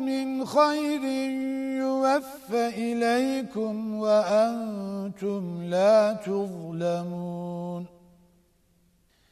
من خير يوفى إليكم وأنتم لا تظلمون